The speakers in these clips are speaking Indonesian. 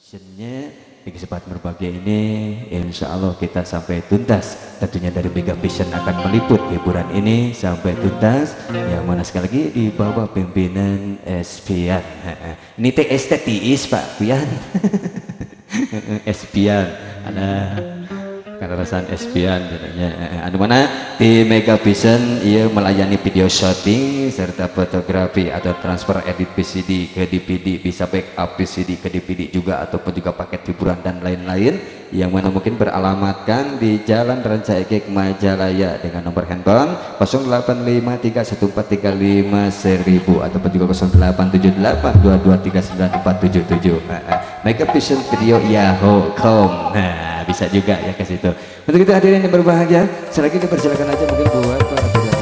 Visionnya di kesempatan berbahagia ini insya Allah kita sampai tuntas. Tentunya dari Mega Vision akan meliput hiburan ini sampai tuntas. Yang mana sekali lagi di bawah pimpinan Espian ini teh estetis Pak Pian. Espian ada Karasan Espian katanya. Anu mana? Di Mega Vision ia melayani video shooting serta fotografi atau transfer edit PCD ke DVD bisa backup PCD ke DVD juga ataupun juga paket hiburan dan lain-lain. Yang mana mungkin beralamatkan di Jalan Ranca Ekek Majalaya dengan nomor handphone 085314351000 ataupun juga 087822394777 Mega Vision Video Yahoo Com. Nah bisa juga ya ke situ. Untuk itu hadirin yang berbahagia selagi dipersilakan aja mungkin buat para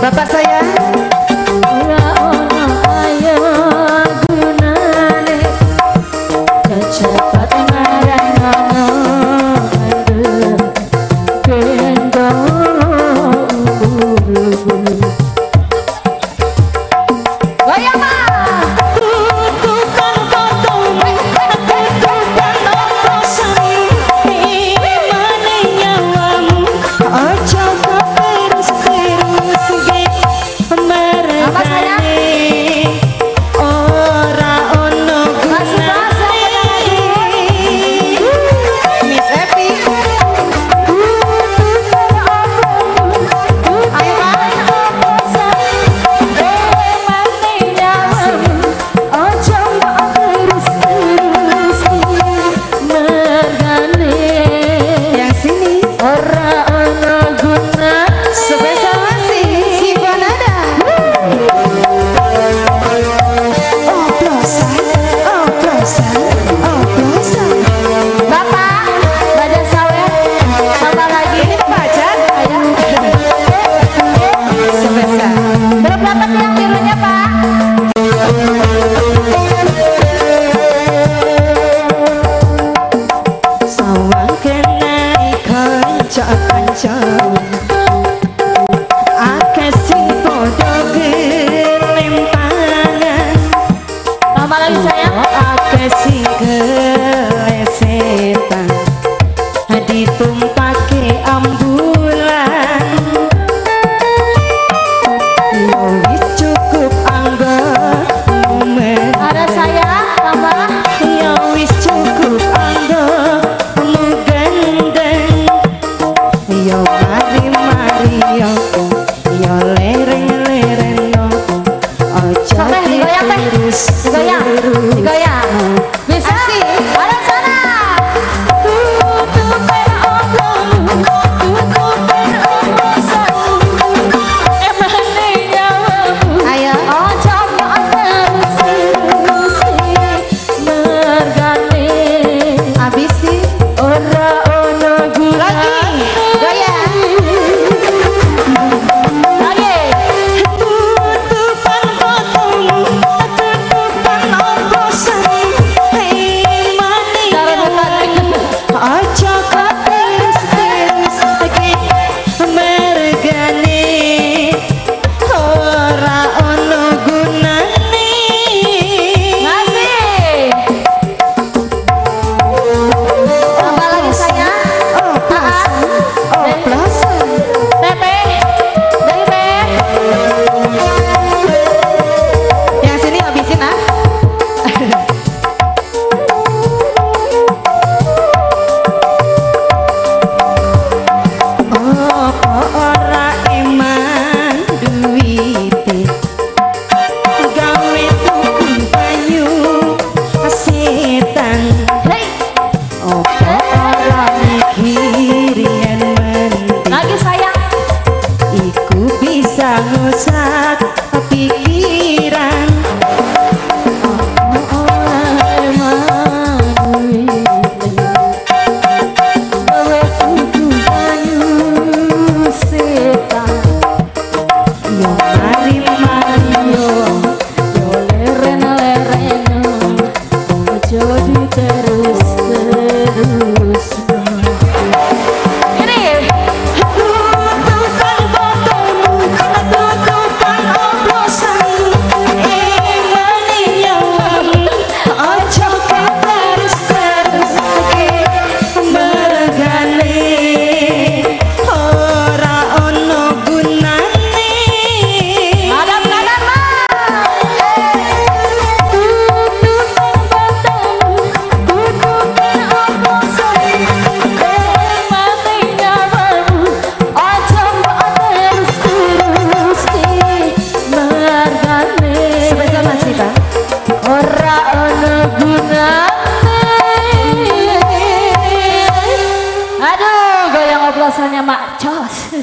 Bapak saya Ya mari mari yo. Ya lereng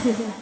Yeah.